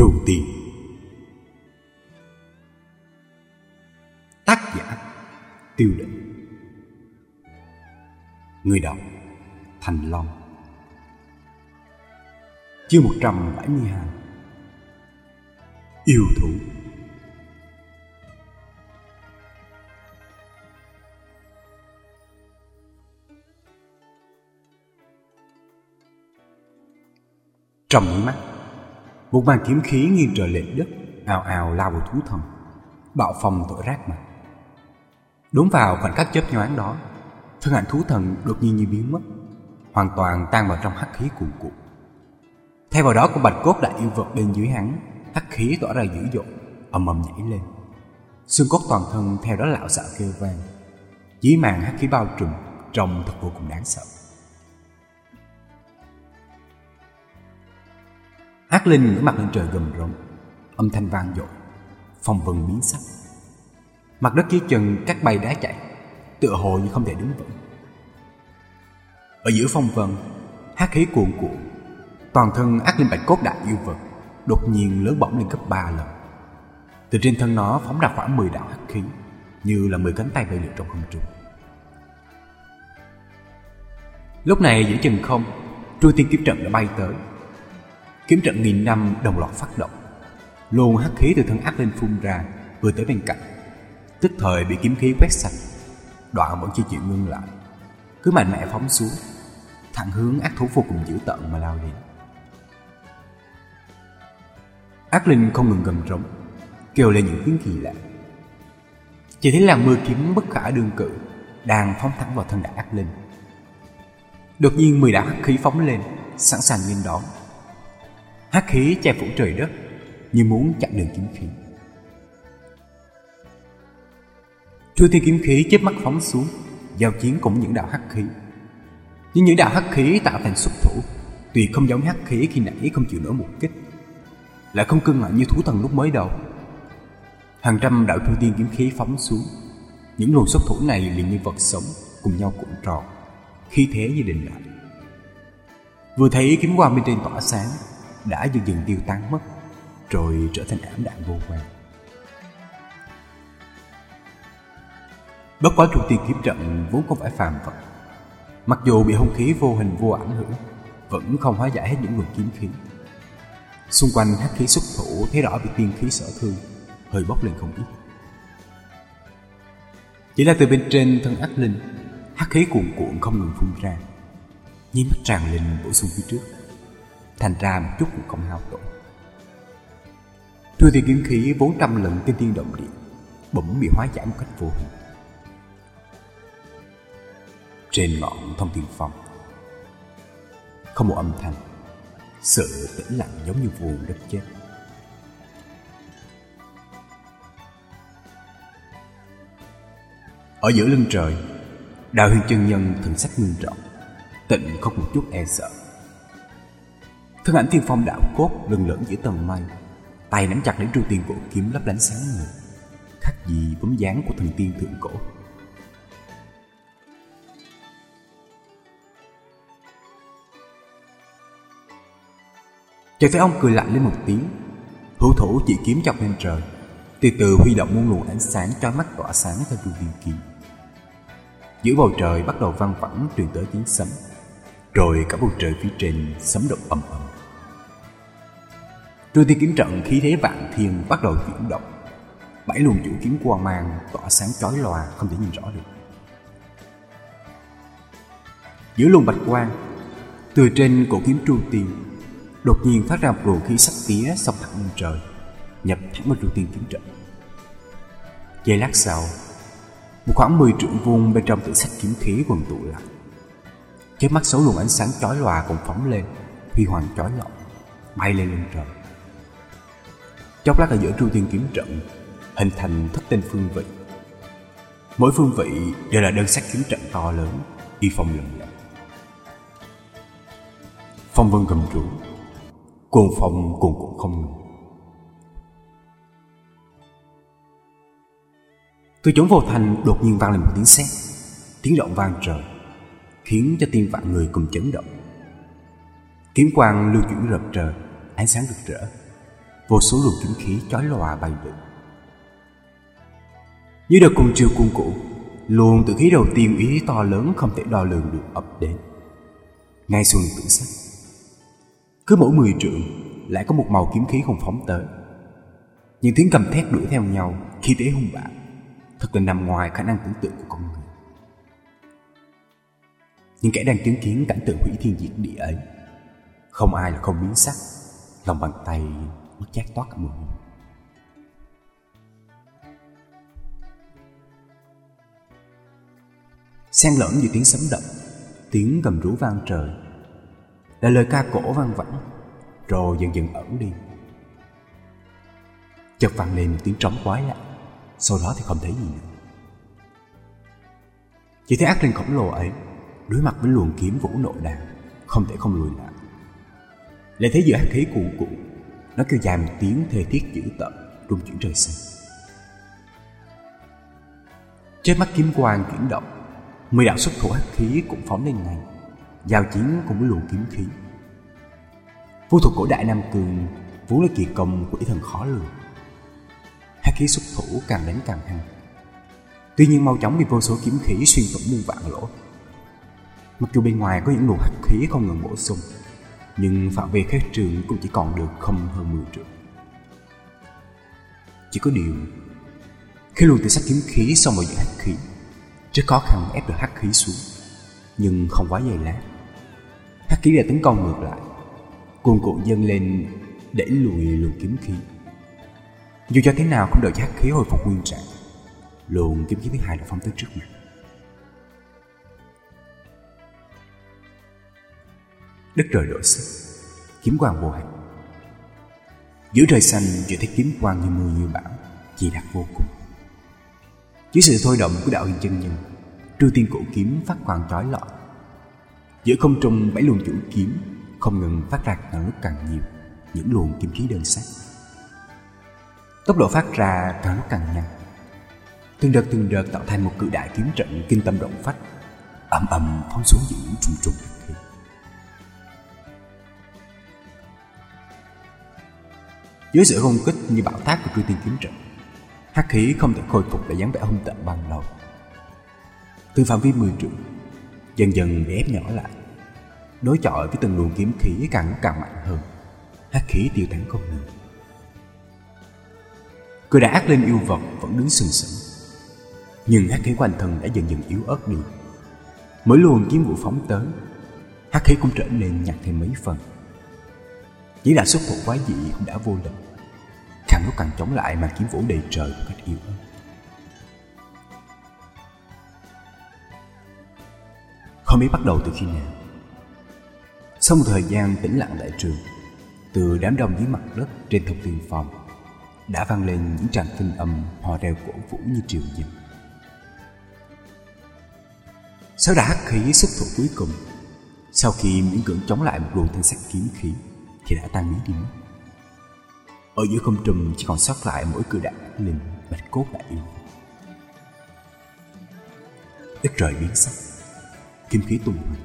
Trù tiền. Tác giả Tiêu định. Người đọc Thành Long. Chương 172 Yêu thủ Trong mắt một màn kiếm khí nghiêng trời lệch đất, ào ào lao vào thú thần, Bạo phong tội rác mặt Đúng vào khoảnh khắc chớp nhoáng đó, Thân ảnh thú thần đột nhiên như biến mất, Hoàn toàn tan vào trong hắc khí cuồn cuộn. Thay vào đó con bạch cốt đại yêu vật bên dưới hắn, Hắc khí tỏa ra dữ dội, ầm ầm nhảy lên. Xương cốt toàn thân theo đó lạo xạo kêu vang Dưới màn hắc khí bao trùm, Trông thật vô cùng đáng sợ. Ác Linh ngửa mặt lên trời gầm rống Âm thanh vang dội. Phong vân biến sắc. Mặt đất dưới chân các bay đá chạy. Tựa hồ như không thể đứng vững. Ở giữa phong vân Hát khí cuồn cuộn. Toàn thân ác linh bạch cốt đại yêu vật Đột nhiên lớn bỏng lên gấp ba lần. Từ trên thân nó phóng ra khoảng 10 đạo hắc khí, Như là 10 cánh tay bay lượn trong không trung. Lúc này giữa chừng không, Trôi tiên kiếm trận đã bay tới. Kiếm trận nghìn năm đồng loạt phát động. Luồng hắc khí từ thân ác lên phun ra, Vừa tới bên cạnh. Tức thời bị kiếm khí quét sạch Đoạn vẫn chưa chịu ngưng lại. Cứ mạnh mẽ phóng xuống, Thẳng hướng ác thú vô cùng dữ tợn mà lao đi Ác linh không ngừng gầm rống, Kêu lên những tiếng kỳ lạ. Chỉ thấy là mưa kiếm bất khả đương cự, Đang phóng thẳng vào thân đại ác linh. Đột nhiên mười đạo hắc khí phóng lên, Sẵn sàng nghênh đón hắc khí che phủ trời đất, như muốn chặn đường kiếm khí. Chu thiên kiếm khí chớp mắt phóng xuống, giao chiến cùng những đạo hắc khí. Nhưng những đạo hắc khí tạo thành xuất thủ tuy không giống hắc khí khi nãy không chịu nổi một kích, lại không cưng lại như thú thần lúc mới đầu. Hàng trăm đạo chu thiên kiếm khí phóng xuống, những luồng xuất thủ này liền như vật sống cùng nhau cuộn tròn, khí thế như đình lại. Vừa thấy kiếm quang bên trên tỏa sáng đã dần dần tiêu tan mất, rồi trở thành ảm đạm vô quan. Bất quá trụ tiền kiếm trận vốn không phải phàm vật. Mặc dù bị hung khí vô hình vô ảnh hưởng, vẫn không hóa giải hết những luồng kiếm khí. Xung quanh hắc khí xuất thủ, thấy rõ bị tiên khí sở thương, hơi bốc lên không ít. Chỉ là từ bên trên thân ác linh, hắc khí cuồn cuộn không ngừng phun ra. Nháy mắt tràn lên bổ sung phía trước thành ra một chút cũng không hao tổn. Thưa thì kiếm khí 400 lần kinh tiên động địa, bỗng bị hóa giải một cách vô hình. Trên ngọn thông thiên phong, không một âm thanh, sự tĩnh lặng giống như vùng đất chết. Ở giữa lưng trời, Đạo huyền chân nhân thần sắc ngưng trọng, tịnh không một chút e sợ. Thân ảnh thiên phong đạo cốt lừng lẫn giữa tầng mây Tay nắm chặt lấy tru tiền cổ kiếm lấp lánh sáng ngời, Khác gì bấm dáng của thần tiên thượng cổ. Chợt thấy ông cười lạnh lên một tiếng. Hữu thủ chỉ kiếm chọc lên trời. Từ từ huy động muôn luồng ánh sáng cho mắt tỏa sáng theo tru tiên kiếm. Giữa bầu trời bắt đầu văng vẳng truyền tới tiếng sấm. Rồi cả bầu trời phía trên sấm động ầm ầm. Trôi tiên kiếm trận khí thế vạn thiên bắt đầu chuyển động. Bảy luồng chủ kiếm quang mang tỏa sáng chói lòa, không thể nhìn rõ được. Giữa luồng bạch quang, Từ trên cổ kiếm tru tiên, Đột nhiên phát ra một luồng khí sắc tía xông thẳng lên trời, Nhập thẳng vào tru tiên kiếm trận. Giây lát sau, Một khoảng 10 trượng vuông bên trong tự sách kiếm khí quần tụ lại. Chớp mắt, sáu luồng ánh sáng chói lòa cùng phóng lên, Huy hoàng chói lọi, Bay lên lên trời. Chốc lát ở giữa tru thiên kiếm trận, Hình thành thất tên phương vị. Mỗi phương vị đều là đơn sắc kiếm trận to lớn Y phong lừng lẫy. Phong vân gầm rú, Cuồng phong cuồn cuộn không ngừng. Từ chốn vô thành đột nhiên vang lên một tiếng sét, Tiếng động vang trời, Khiến cho tim vạn người cùng chấn động. Kiếm quang lưu chuyển rợp trời, Ánh sáng rực rỡ. Vô số luồng kiếm khí chói lòa bay lượn Như đợt cùng chiều cuồng cụ Luồng tự khí đầu tiên ý to lớn không thể đo lường được ập đến. Ngay xuống tử sắc Cứ mỗi mười trượng, Lại có một màu kiếm khí không phóng tới. Những tiếng cầm thét đuổi theo nhau Khi tế hung bạo. Thật là nằm ngoài khả năng tưởng tượng của con người. Những kẻ đang chứng kiến cảnh tượng hủy thiên diệt địa ấy, Không ai là không biến sắc, Lòng bàn tay mất chát toát cả mồ hôi. Xen lẫn giữa tiếng sấm động tiếng gầm rú vang trời. Là lời ca cổ vang vẳng, rồi dần dần ẩn đi. Chợt vang lên một tiếng trống quái lạ, sau đó thì không thấy gì nữa. Chỉ thấy ác linh khổng lồ ấy, đối mặt với luồng kiếm vũ nội đàn không thể không lùi lại. Lại thấy giữa hắc khí cuồn cuộn nó kêu dài một tiếng thê thiết dữ tợn, rung chuyển trời xanh. Trên mắt kiếm quang chuyển động, Mười đạo xuất thủ hắc khí cũng phóng lên ngay, Giao chiến cùng với luồng kiếm khí. Vũ thuật cổ đại Nam Cường Vốn là kỳ công của ý thần khó lường. Hắc khí xuất thủ càng đánh càng hăng. Tuy nhiên mau chóng bị vô số kiếm khí xuyên thủng muôn vạn lỗ. Mặc dù bên ngoài có những luồng hắc khí không ngừng bổ sung nhưng phạm vi khai trường cũng chỉ còn được không hơn 10 trượng Chỉ có điều, Khi luồng từ sắc kiếm khí xong vào giữa hắc khí, rất khó khăn ép được hắc khí xuống. Nhưng không quá dày lát, Hắc khí đã tấn công ngược lại. Cuồn cuộn dâng lên Để lùi luồng kiếm khí. Dù cho thế nào cũng đợi cho hắc khí hồi phục nguyên trạng. Luồng kiếm khí thứ hai đã phóng tới trước mặt. Đất trời đổi sắc, Kiếm quang vô hạn. Giữa trời xanh chỉ thấy kiếm quang như mưa như bão Chỉ đặc vô cùng. Dưới sự thôi động của đạo hình chân nhân Trư tiên cổ kiếm phát quang chói lọi. Giữa không trung bảy luồng chủ kiếm Không ngừng phát ra càng lúc càng nhiều Những luồng kim khí đơn sắc. Tốc độ phát ra càng lúc càng nhanh. Từng đợt từng đợt tạo thành một cự đại kiếm trận kinh tâm động phách Ẩm ầm phóng xuống giữa những trùng trùng. Dưới sự hung kích như bão táp của truy tiên kiếm trận, hắc khí không thể khôi phục lại dáng vẻ hung tợn ban đầu từ phạm vi mười trượng, dần dần bị ép nhỏ lại. Đối chọi với từng luồng kiếm khí càng lúc càng mạnh hơn, hắc khí tiêu tán không ngừng. Cười đã ác lên yêu vật vẫn đứng sừng sững. Nhưng hắc khí quanh thân đã dần dần yếu ớt đi. Mỗi luồng kiếm vũ phóng tới, hắc khí cũng trở nên nhạt thêm mấy phần chỉ là xuất thủ quái dị cũng đã vô lực. Càng lúc càng chống lại mà kiếm vũ đầy trời một cách yếu ớt. Không biết bắt đầu từ khi nào? Sau một thời gian tĩnh lặng tại trường, từ đám đông dưới mặt đất trên thông tin phòng đã vang lên những tràng kinh âm hò reo cổ vũ như triều dịch Sau đã hắc khí xuất thủ cuối cùng, sau khi miễn cưỡng chống lại một luồng thanh sắc kiếm khí thì đã tan biến đi mất ở giữa không trùm chỉ còn sót lại mỗi cự đạn linh bạch cốt đại yêu Đất trời biến sắc Kim khí tung hoành.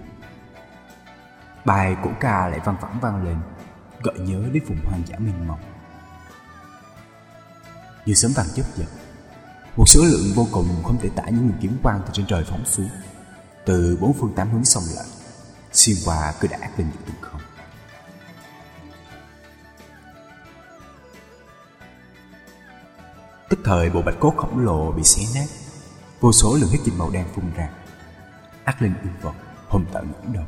Bài cổ ca lại vang vẳng vang lên, Gợi nhớ đến vùng hoang dã mênh mông. Như sớm vàng chớp giật, Một số lượng vô cùng không thể tả những người kiếm quang từ trên trời phóng xuống. Từ bốn phương tám hướng sông lại, Xuyên qua cứ đã lên những từng không thời bộ bạch cốt khổng lồ bị xé nát, Vô số lượng huyết dịch màu đen phun ra. Ác linh yêu vật hồn tận những đầu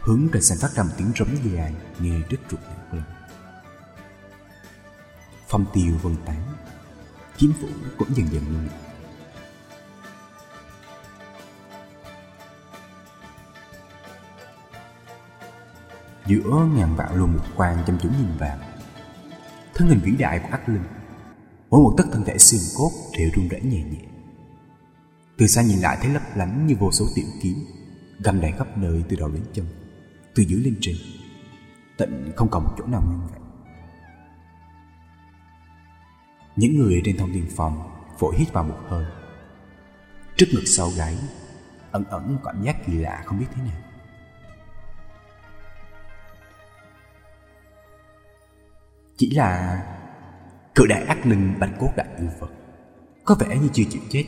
Hướng trên xanh phát ra một tiếng rống dài, Nghe đứt ruột nặng lần Phong tiêu vân tán, Kiếm phủ cũng dần dần ngưng. Giữa ngàn vạn luồng một quang chăm chú nhìn vào, Thân hình vĩ đại của ác linh Mỗi một tấc thân thể xương cốt đều run rẩy nhẹ nhẹ. Từ xa nhìn lại thấy lấp lánh như vô số tiểu kiếm, Găm đầy khắp nơi từ đầu đến chân, Từ dưới lên trên. Tịnh không còn một chỗ nào nguyên vẹn. Những người trên thông tin phòng Vội hít vào một hơi. Trước ngực sau gáy, Ẩn ẩn cảm giác kỳ lạ không biết thế nào. Chỉ là Cự đại ác linh bạch cốt đại yêu vật Có vẻ như chưa chịu chết.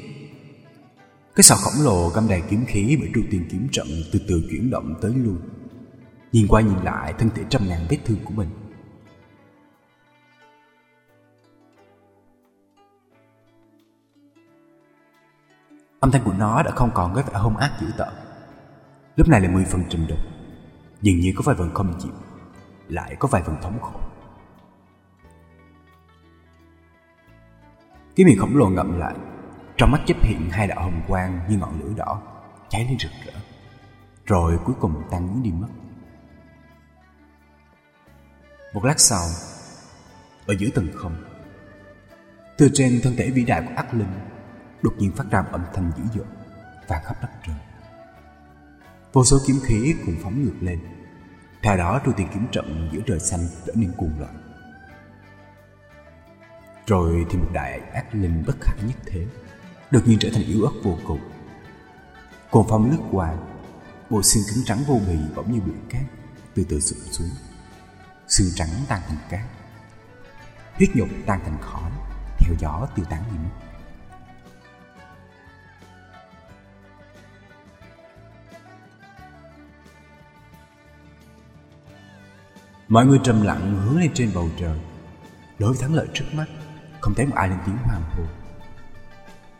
Cái sọ khổng lồ găm đầy kiếm khí Bởi tru tiền kiếm trận từ từ chuyển động tới lui Nhìn qua nhìn lại, thân thể trăm ngàn vết thương của mình. Âm thanh của nó đã không còn cái vẻ hung ác dữ tợn. Lúc này là mười phần trầm đục. Dường như có vài phần không chịu, Lại có vài phần thống khổ. Cái miệng khổng lồ ngậm lại. Trong mắt chấp hiện hai đạo hồng quang như ngọn lửa đỏ, Cháy lên rực rỡ. Rồi cuối cùng tan biến đi mất. Một lát sau, Ở giữa tầng không, Từ trên thân thể vĩ đại của ác linh Đột nhiên phát ra âm thanh dữ dội và khắp đất trời. Vô số kiếm khí cùng phóng ngược lên. Theo đó trôi tiền kiếm trận giữa trời xanh trở nên cuồng loạn. Rồi thì một đại ác linh bất khả nhất thế, Đột nhiên trở thành yếu ớt vô cùng. Cồn phong lướt qua, Bộ xương cứng trắng vô bì bỗng như bụi cát, Từ từ sụp xuống. Xương trắng tan thành cát, Huyết nhục tan thành khói, Theo gió tiêu tán đi mất. Mọi người trầm lặng hướng lên trên bầu trời, Đối với thắng lợi trước mắt. Không thấy một ai lên tiếng hoàng hô.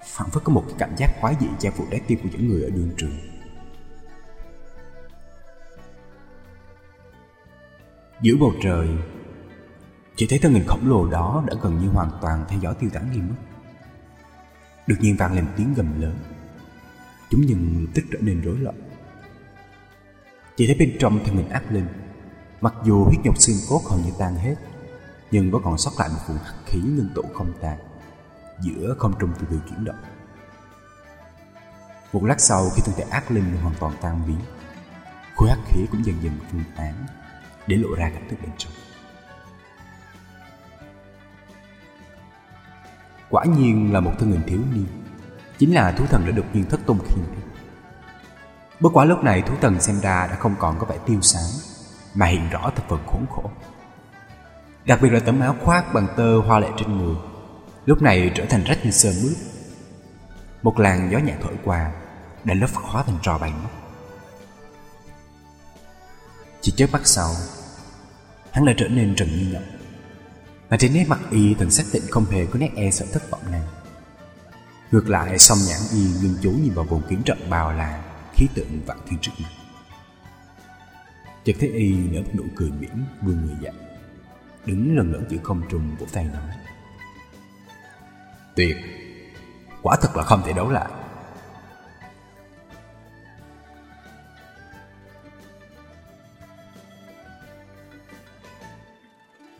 Phản phất có một cái cảm giác khoái dị che phủ trái tim của những người ở đường trường. Giữa bầu trời, Chỉ thấy thân hình khổng lồ đó đã gần như hoàn toàn theo dõi tiêu tán đi mất Đột nhiên vang lên tiếng gầm lớn. Chúng nhân lập tức trở nên rối loạn. Chỉ thấy bên trong thân hình ác lên Mặc dù huyết nhục xương cốt hầu như tan hết nhưng vẫn còn sót lại một vùng hắc khí ngưng tụ không tan, Giữa không trung từ từ chuyển động. Một lát sau, khi thân thể ác linh hoàn toàn tan biến, Khối hắc khí cũng dần dần phân tán Để lộ ra cảnh thức bên trong. Quả nhiên là một thân hình thiếu niên, Chính là thú thần đã đột nhiên thất tung khi nãy Bất quá lúc này thú thần xem ra đã không còn có vẻ tiêu sáng mà hiện rõ thật phần khốn khổ. Đặc biệt là tấm áo khoác bằng tơ hoa lệ trên người, lúc này trở thành rách như sơ mướt. Một làn gió nhẹ thổi qua, đã lớp khóa thành trò bày mất. Chỉ chớp mắt sau, hắn lại trở nên trần như nhộng. Mà trên nét mặt y thần xác định không hề có nét e sợ thất vọng nào. Ngược lại, song nhãn y ngưng chú nhìn vào vùng kiếm trận bào là khí tượng vạn thiên trước mặt. Chợt thấy y nở một nụ cười miễn vươn người dậy Đứng lần lẫn giữa không trung vỗ tay nói Tuyệt, Quả thật là không thể đấu lại.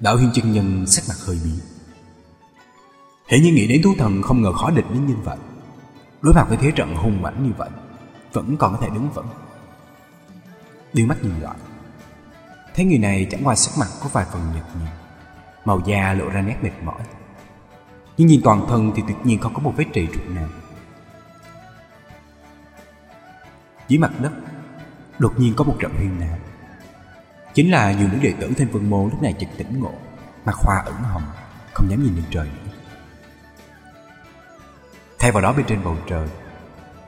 Đạo hiên chân nhân sắc mặt hơi biến Hệ như nghĩ đến thú thần không ngờ khó địch đến như vậy. Đối mặt với thế trận hung mãnh như vậy, Vẫn còn có thể đứng vững. Đưa mắt nhìn lại. Thấy người này chẳng qua sắc mặt có vài phần nhợt nhạt Màu da lộ ra nét mệt mỏi. Nhưng nhìn toàn thân thì tuyệt nhiên không có một vết trì trục nào. Dưới mặt đất, Đột nhiên có một trận huyên náo Chính là nhiều nữ đệ tử thanh vân môn lúc này chợt tỉnh ngộ, Mặt hoa ửng hồng, Không dám nhìn lên trời nữa. Thay vào đó bên trên bầu trời,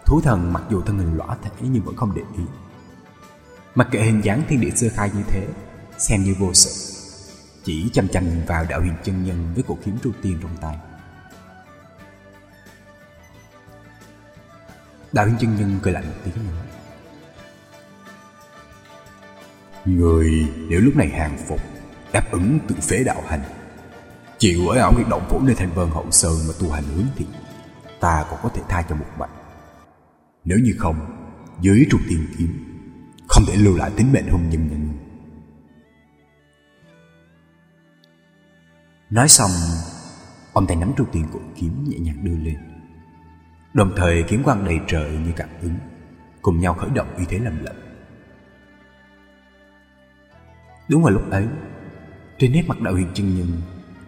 Thú thần mặc dù thân hình lõa thể nhưng vẫn không để ý. Mặc kệ hình dáng thiên địa sơ khai như thế, Xem như vô sự. Chỉ chăm chăm nhìn vào đạo huyền chân nhân Với cổ kiếm tru tiên trong tay. Đạo huyền chân nhân cười lạnh một tiếng nữa Người nếu lúc này hàng phục, Đáp ứng tự phế đạo hành, Chịu ở ảo nguyệt động phủ nơi thành vân hậu sơn Mà tu hành hướng thì Ta còn có thể tha cho một mệnh Nếu như không, Dưới trục tiên kiếm không thể lưu lại tính mệnh hùng nhân nhân Nói xong, Ông tay nắm trụ tiền của kiếm nhẹ nhàng đưa lên. Đồng thời, kiếm quang đầy trời như cảm ứng, Cùng nhau khởi động uy thế lầm lẫn Đúng vào lúc ấy, Trên nét mặt đạo huyền chân nhân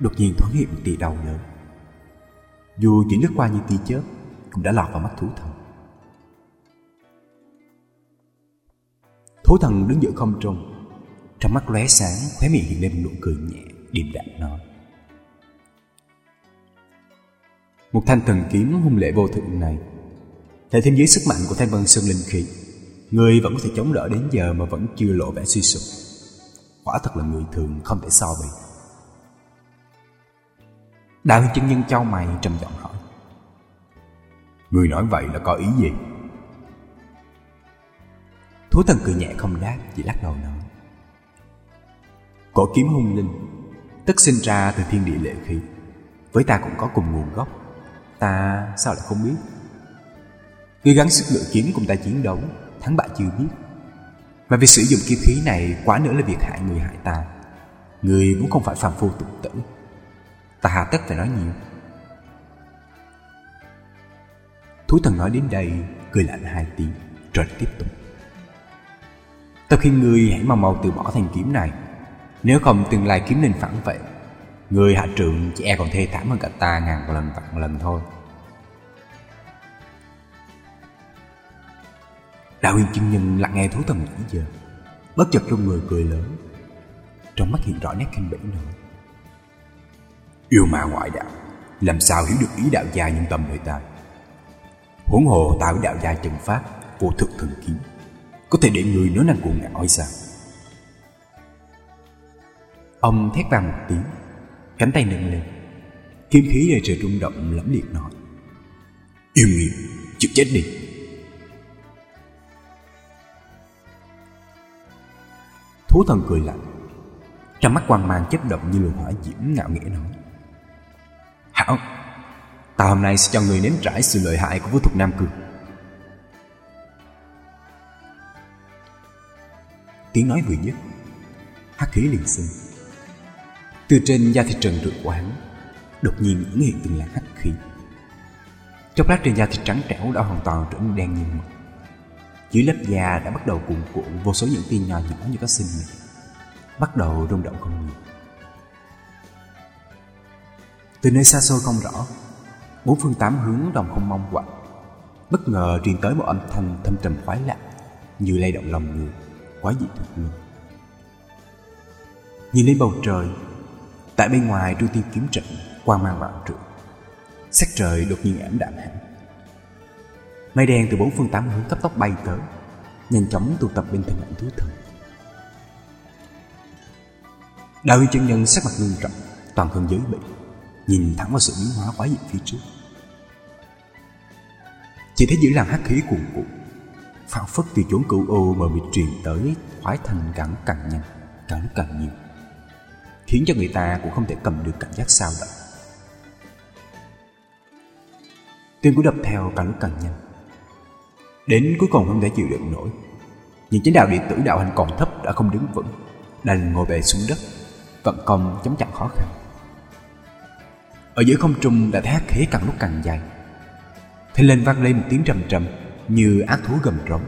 Đột nhiên thoáng hiện một tia đau lớn Dù chỉ lướt qua như tia chớp, Cũng đã lọt vào mắt thú thần. Thú thần đứng giữa không trung. Trong mắt lóe sáng, Khóe miệng hiện lên một nụ cười nhẹ, Điềm đạm nói. Một thanh thần kiếm hung lệ vô thượng này Thể thêm dưới sức mạnh của thanh vân sơn linh khí, Người vẫn có thể chống đỡ đến giờ mà vẫn chưa lộ vẻ suy sụp. Quả thật là người thường không thể so bì. Đạo chân nhân trao mày, trầm giọng hỏi. Người nói vậy là có ý gì? Thú thần cười nhẹ không đáp, Chỉ lắc đầu nói. Cổ kiếm hung linh Tất sinh ra từ thiên địa lệ khí. Với ta cũng có cùng nguồn gốc. Ta sao lại không biết? Ngươi gắng sức lựa kiếm cùng ta chiến đấu, Thắng bại chưa biết. Mà việc sử dụng kiếm khí này Quá nữa là việc hại người hại ta. Người cũng không phải phàm phu tục tử. Ta hà tất phải nói nhiều. Thú thần nói đến đây, Cười lạnh hai tiếng, Rồi tiếp tục. Ta khuyên ngươi hãy mau mau từ bỏ thanh kiếm này, Nếu không tương lai kiếm nên phản vệ Người hạ trượng chỉ e còn thê thảm hơn cả ta ngàn lần vạn lần thôi. Đạo huyền chân nhân lặng nghe thú thần nãy giờ, Bất chợt trong người cười lớn, Trong mắt hiện rõ nét kinh bỉ nữa. Yêu ma ngoại đạo, Làm sao hiểu được ý đạo gia nhân tâm người ta? Huống hồ tạo đạo gia chân pháp Vô thực thần kiếm. Có thể để người nói năng cuồng ngạo hay sao? Ông thét vang một tiếng Cánh tay nâng lên. Kiếm khí đầy trời rung động lẫm liệt nói Yêu nghiệt, chịu chết đi. Thú thần cười lạnh Trong mắt quang mang chấp động như luồng hỏa diễm ngạo nghĩa nói Hảo Ta hôm nay sẽ cho người nếm trải sự lợi hại của vũ thuật Nam Cường. Tiếng nói vừa dứt Hắc khí liền sinh Từ trên da thịt trần rượt của hắn Đột nhiên ẩn hiện từng làn hắc khí. Chốc lát trên da thịt trắng trẻo đã hoàn toàn trở nên đen như mực. Dưới lớp da đã bắt đầu cuộn cuộn vô số những tiên nhỏ nhỏ như có sinh mệnh Bắt đầu rung động không ngừng. Từ nơi xa xôi không rõ, Bốn phương tám hướng đồng không mong quạnh Bất ngờ truyền tới một âm thanh thâm trầm khoái lạc Như lay động lòng người. Quá dị thực luôn. Nhìn lên bầu trời, Tại bên ngoài đôi tiên kiếm trận Quang mang vạn trượng. Sắc trời đột nhiên ảm đạm hẳn. Mây đen từ bốn phương tám hướng cấp tốc bay tới, Nhanh chóng tụ tập bên thân ảnh thú thần. Đạo huy chân nhân sắc mặt nghiêm trọng, Toàn thân giới bị Nhìn thẳng vào sự biến hóa quá dị phía trước. Chỉ thấy giữa làn hắc khí cuồn cuộn phản phất từ chốn cựu ô mà bị truyền tới, khoái thành càng càng nhanh càng lúc càng nhiều. Khiến cho người ta cũng không thể cầm được cảm giác sao động. Tim của đập theo càng lúc càng nhanh. Đến cuối cùng không thể chịu đựng nổi. Những chính đạo điện tử đạo hành còn thấp đã không đứng vững, Đành ngồi về xuống đất, Vận công chống chặn khó khăn. Ở giữa không trung đã thấy hát càng lúc càng dài. Thế lên vang lên một tiếng trầm trầm như ác thú gầm rống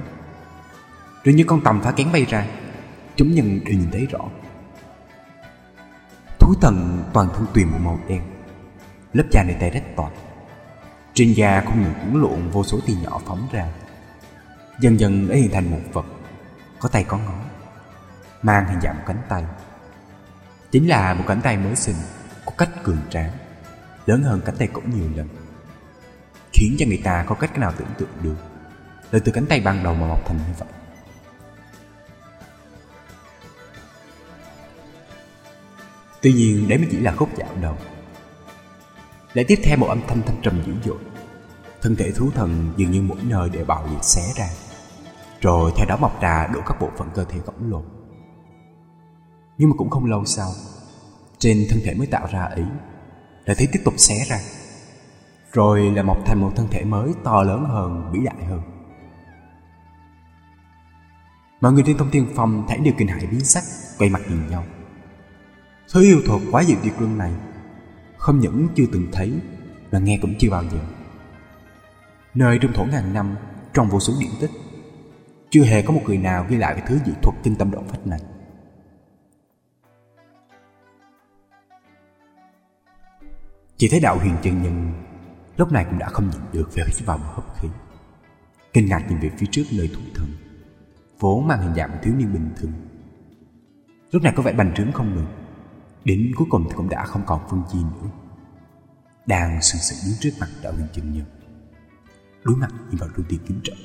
Rồi như con tầm phá kén bay ra, Chúng nhân đều nhìn thấy rõ. Thú thần toàn thân tuyền một màu đen, Lớp da này tay rách toàn Trên da không ngừng cuốn lộn vô số tia nhỏ phóng ra. Dần dần đã hình thành một vật, Có tay có ngón, Mang hình dạng một cánh tay. Chính là một cánh tay mới sinh Có cách cường tráng, Lớn hơn cánh tay cổ nhiều lần, Khiến cho người ta có cách nào tưởng tượng được. Là từ cánh tay ban đầu mà mọc thành như vậy Tuy nhiên đấy mới chỉ là khúc dạo đầu. Lại tiếp theo một âm thanh thâm trầm dữ dội. Thân thể thú thần dường như mỗi nơi đều bạo liệt xé ra. Rồi theo đó mọc ra đủ các bộ phận cơ thể khổng lồ. Nhưng mà cũng không lâu sau Trên thân thể mới tạo ra ấy Lại thấy tiếp tục xé ra. Rồi là mọc thành một thân thể mới to lớn hơn, vĩ đại hơn. Mọi người trên thông thiên phong thấy điều kinh hại biến sắc, Quay mặt nhìn nhau. Thứ yêu thuật quá diệu tuyệt luân này, Không những chưa từng thấy, Mà nghe cũng chưa bao giờ. Nơi trung thổ ngàn năm, Trong vô số điện tích, Chưa hề có một người nào ghi lại cái thứ dị thuật trên tâm động phách này. Chỉ thấy đạo huyền chân nhân, Lúc này cũng đã không nhịn được, Về hít vào một hấp khí. Kinh ngạc nhìn về phía trước nơi thủ thần. Vốn mang hình dạng thiếu niên bình thường. Lúc này có vẻ bành trướng không ngừng. Đến cuối cùng thì cũng đã không còn phân chi nữa. Đang sừng sững đứng trước mặt đạo huyền chân nhân. Đối mặt nhìn vào lưu tiên kiếm trận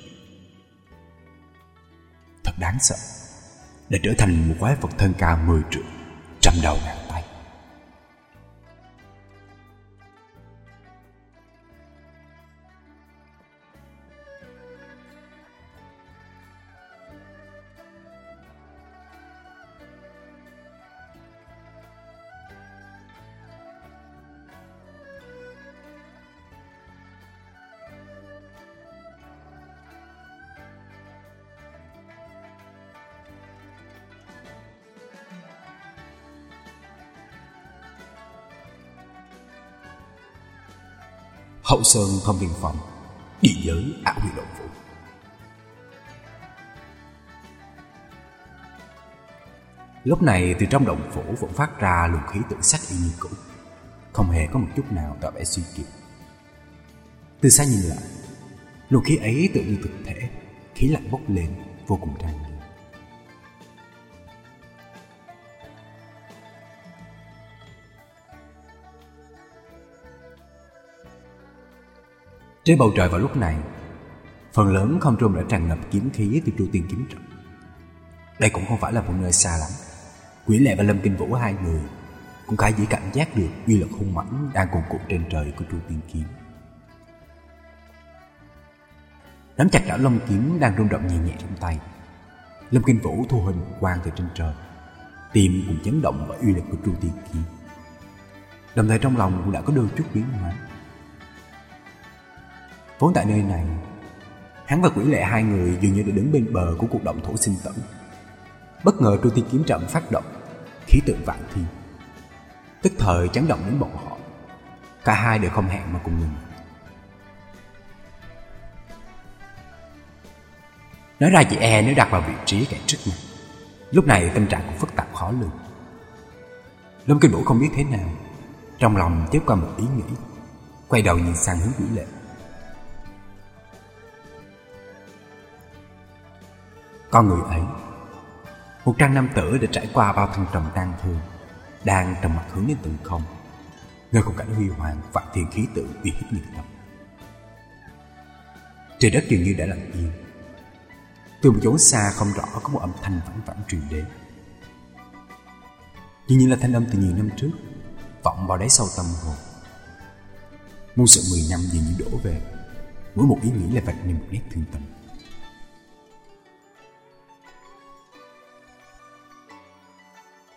thật đáng sợ. Đã trở thành một quái vật thân cao mười trượng, trăm đầu ngàn Hậu Sơn không biên phòng Địa giới ảo huyện động phủ Lúc này từ trong động phủ vẫn phát ra luồng khí tự sắc y như cũ. Không hề có một chút nào tỏ vẻ suy kiệt. Từ xa nhìn lại, Luồng khí ấy tự như thực thể, Khí lạnh bốc lên, vô cùng trang nghiêm Trên bầu trời vào lúc này, Phần lớn không trung đã tràn ngập kiếm khí từ trụ tiền kiếm trận Đây cũng không phải là một nơi xa lắm. Quỷ lệ và Lâm Kinh Vũ hai người Cũng khá dễ cảm giác được uy lực hung mãnh Đang cuồn cuộn trên trời của trụ tiên kiếm. Nắm chặt đảo Long kiếm đang rung động nhẹ nhẹ trong tay, Lâm Kinh Vũ thu hình quang từ trên trời. Tim cũng chấn động bởi uy lực của trụ tiên kiếm. Đồng thời trong lòng cũng đã có đôi chút biến hóa. Vốn tại nơi này, Hắn và quỷ lệ hai người dường như đã đứng bên bờ của cuộc động thổ sinh tử. Bất ngờ tru tiên kiếm trận phát động, Khí tượng vạn thiên. Tức thời chấn động đến bọn họ, Cả hai đều không hẹn mà cùng ngừng. Nói ra chị e nếu đặt vào vị trí kẻ trước mặt, Lúc này tâm trạng cũng phức tạp khó lường. Lâm Kinh Vũ không biết thế nào, Trong lòng tiếp qua một ý nghĩ, Quay đầu nhìn sang hướng quỷ lệ. Con người ấy. Một trang nam tử đã trải qua bao thăng trầm tan thương, Đang trầm mặt hướng đến từng không. Nơi khung cảnh huy hoàng vạn thiên khí tự uy hiếp nhiệt tâm Trời đất dường như đã lặng yên. Từ một chỗ xa không rõ có một âm thanh vẳng vẳng truyền đến. Dường như là thanh âm từ nhiều năm trước, Vọng vào đáy sâu tâm hồn. Muôn sự mười năm dường như đổ về. Mỗi một ý nghĩ là vạch nên một nét thương tâm.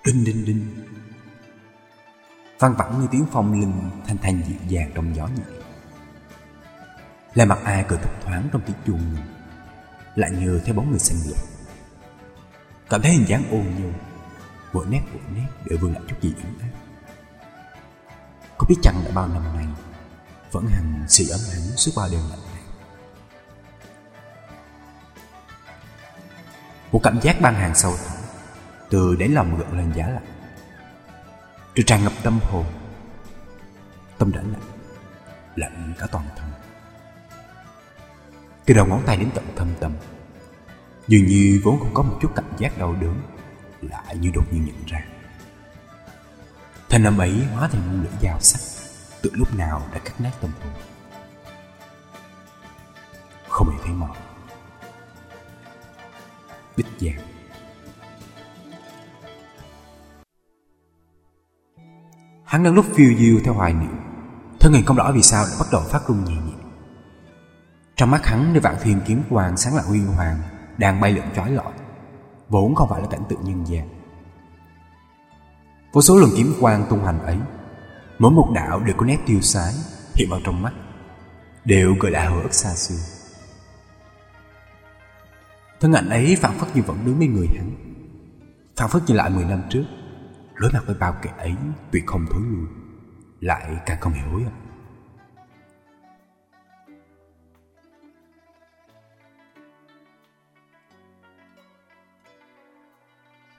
Đinh đinh đinh. Văng vẳng như tiếng phong linh thanh thanh dịu dàng trong gió nhẹ. Là mặt ai cười thấp thoáng trong tiếng chuông Lại nhờ theo bóng người xanh lục Cảm thấy hình dáng ôn nhu vội nét vội nét, để vương lại chút gì ấm áp. Có biết chăng đã bao năm nay, Vẫn hằng sự ấm ấm suốt bao đêm lạnh này Một cảm giác băng hàng sâu thẳm từ đáy lòng gợn lên giá lạnh rồi tràn ngập tâm hồn, tâm đã lạnh lạnh cả toàn thân. Từ đầu ngón tay đến tận thâm tâm, dường như vốn không có một chút cảm giác đau đớn, lại như đột nhiên nhận ra. Thanh âm ấy hóa thành ngôn lưỡi dao sắc, từ lúc nào đã cắt nát tâm hồn. Không hề thấy mỏi bích giang Hắn đang lúc phiêu diêu theo hoài niệm. Thân hình không rõ vì sao đã bắt đầu phát rung nhẹ nhẹ. Trong mắt hắn, nơi vạn thiên kiếm quang sáng là huy hoàng, Đang bay lượn trói lọi, Vốn không phải là cảnh tượng nhân gian. Vô số lần kiếm quang tung hành ấy, Mỗi một đạo đều có nét tiêu sái Hiện vào trong mắt, Đều gợi lại hồi ức xa xưa. Thân ảnh ấy phản phất như vẫn đứng bên người hắn, Phản phất như lại 10 năm trước đối mặt với bao kẻ ấy, tuyệt không thối lui. Lại càng không hiểu. hối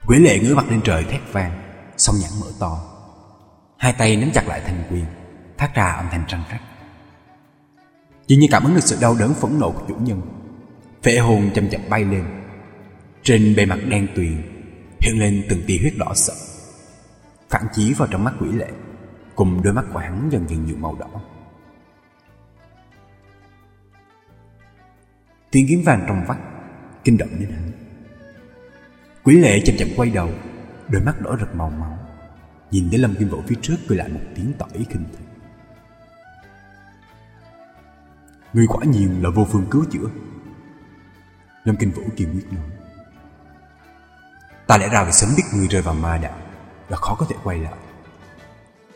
quỷ lệ ngửa mặt lên trời thét vang, song nhãn mở to. Hai tay nắm chặt lại thành quyền phát ra âm thanh răng rắc. Dường như cảm ứng được sự đau đớn phẫn nộ của chủ nhân. Phệ hồn chậm chậm bay lên. Trên bề mặt đen tuyền, hiện lên từng tia huyết đỏ sợ phản chiếu vào trong mắt quỷ lệ, Cùng đôi mắt của hắn dần dần nhuộm màu đỏ. Tiếng kiếm vàng trong vắt, Kinh động đến hắn. Quỷ lệ chậm chậm quay đầu, Đôi mắt đỏ rực màu máu, Nhìn thấy Lâm Kim Vũ phía trước cười lại một tiếng tỏ ý khinh thường. Người quả nhiên là vô phương cứu chữa. Lâm Kinh Vũ kiên quyết nói, Ta lẽ ra phải sớm biết người rơi vào ma đạo. Là khó có thể quay lại.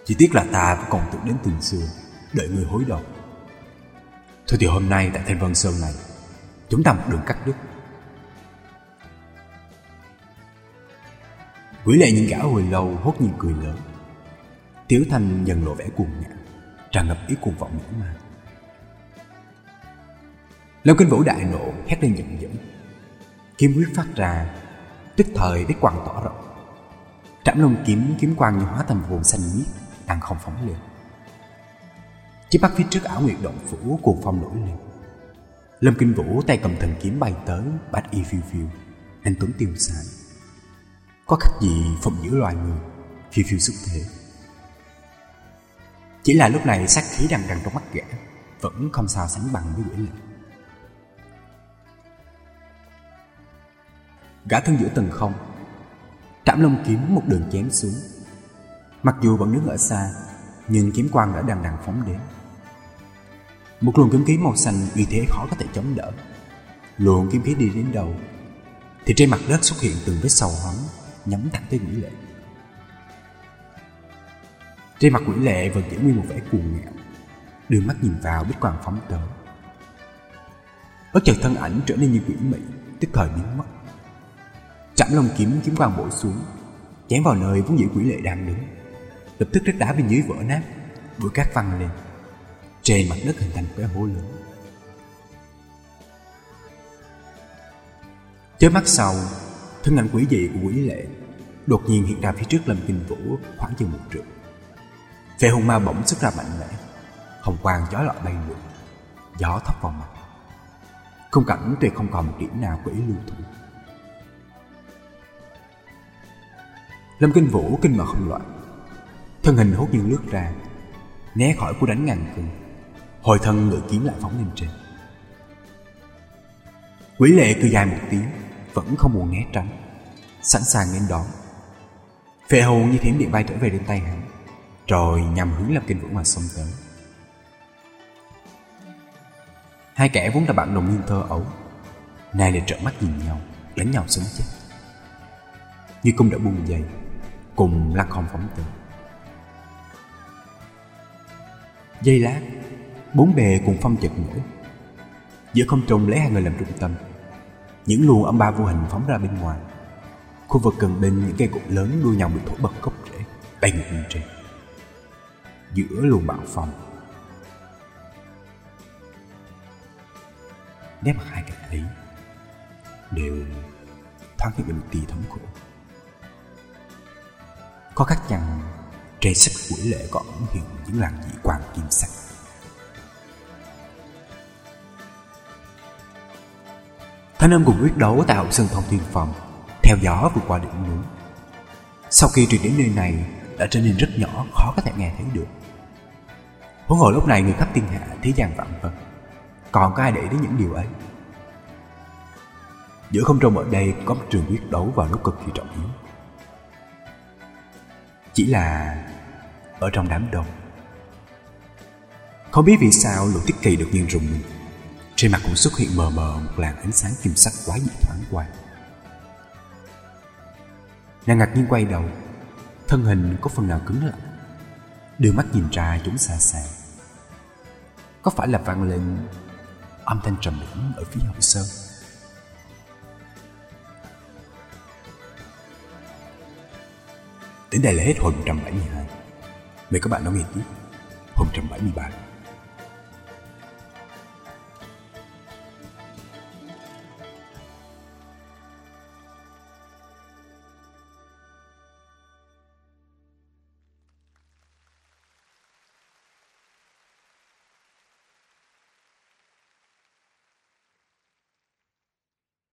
Chỉ tiếc là ta vẫn còn tưởng đến tình xưa, Đợi người hối đầu Thôi thì hôm nay tại Thanh Vân Sơn này, Chúng ta một đường cắt đứt. Quỷ lệ nhìn gã hồi lâu hốt nhiên cười lớn. Tiếu thanh dần lộ vẻ cuồng ngạo, Tràn ngập ý cuồng vọng mỹ ma. Lâm Kinh Vũ đại nộ hét lên giận dữ. Kiếm huyết phát ra, Tức thời vết quang tỏ rộng. Trảm lông kiếm kiếm quang như hóa thành vùng xanh biếc Đang không phóng lên. Chiếc bắt phía trước ảo nguyệt động phủ cuồng phong nổi lên. Lâm Kinh Vũ tay cầm thần kiếm bay tới Bách y phiêu phiêu, Anh Tuấn tiêu xài Có cách gì phụng giữ loài người? Phiêu phiêu xuất thế. Chỉ là lúc này sát khí đằng đằng trong mắt gã Vẫn không sao sánh bằng với quỷ lệnh Gã thân giữa tầng không Trảm lông kiếm một đường chém xuống. Mặc dù vẫn đứng ở xa, Nhưng kiếm quang đã đằng đằng phóng đến. Một luồng kiếm khí màu xanh uy thế khó có thể chống đỡ. Luồng kiếm khí đi đến đầu Thì trên mặt đất xuất hiện từng vết sầu hóng, Nhắm thẳng tới quỷ lệ. Trên mặt quỷ lệ vẫn giữ nguyên một vẻ cuồng ngạo, Đưa mắt nhìn vào bích quang phóng tới. Bất chợt thân ảnh trở nên như quỷ mị, Tức thời biến mất. Chạm lông kiếm kiếm quang bổ xuống, Chém vào nơi vốn dĩ quỷ lệ đang đứng. Lập tức đất đá bên dưới vỡ nát Bụi cát văng lên. Trên mặt đất hình thành cái hố lớn. Chớ mắt sau, Thân ảnh quỷ dị của quỷ lệ Đột nhiên hiện ra phía trước Lâm Kinh Vũ Khoảng chừng một trượng. Phệ hùng ma bỗng xuất ra mạnh mẽ, Hồng quang chói lọi bay lượn, Gió thốc vào mặt. Không cảnh tuyệt không còn một điểm nào của ý lưu thủ Lâm Kinh Vũ kinh mà không loạn. Thân hình hốt nhiên lướt ra, Né khỏi cú đánh ngàn cân Hồi thân ngựa kiếm lại phóng lên trên. Quỷ lệ cười dài một tiếng, Vẫn không buồn né tránh, Sẵn sàng nên đón. Phệ hồ như thiểm điện bay trở về đến tay hắn, Rồi nhằm hướng Lâm Kinh Vũ mà xông tới. Hai kẻ vốn là bạn đồng nguyên thơ ấu, Nay lại trợn mắt nhìn nhau, Đánh nhau sống chết. Như cung đã buông dây cùng lăn không phóng tự. Giây lát, bốn bề cùng phong chật nổi. Giữa không trung lấy hai người làm trung tâm, những luồng âm ba vô hình phóng ra bên ngoài. Khu vực gần bên những cây cột lớn đuôi nhau bị thổi bật gốc rễ, bay ngược lên trên. Giữa luồng bão phòng nét mặt hai kẻ ấy đều thoáng hiện một tia thống khổ. Có các chăng trên sách quỷ lệ còn hiện những làn dị quang kim sắc. Thanh âm cùng quyết đấu tại hậu sân thông thiên phòng Theo gió vượt qua đỉnh núi. Sau khi truyền đến nơi này, Đã trở nên rất nhỏ, khó có thể nghe thấy được. Huống hồ lúc này người khắp thiên hạ, thế gian vạn vật, Còn có ai để đến những điều ấy? Giữa không trung ở đây có một trường quyết đấu vào lúc cực kỳ trọng yếu chỉ là ở trong đám đông. Không biết vì sao lũ tiết kỳ đột nhiên rùng mình. Trên mặt cũng xuất hiện mờ mờ một làn ánh sáng kim sắc quá dị thoáng qua. Nàng ngạc nhiên quay đầu, Thân hình có phần nào cứng lại. Đưa mắt nhìn ra chúng xa xa. Có phải là vang lên âm thanh trầm lĩnh ở phía hậu sơn Đến đây là hết hồi 172 Mời các bạn đón nghe tiếp Hồi 173